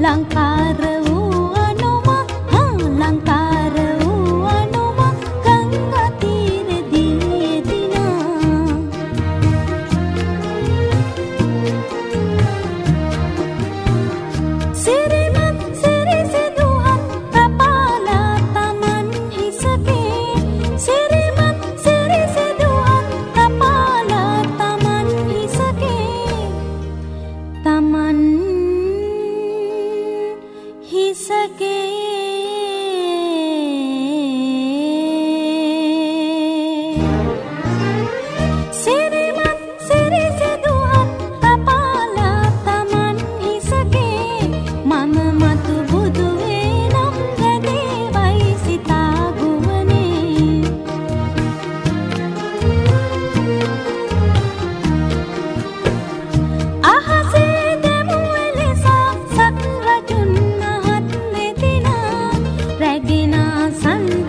langkah ही सके। संग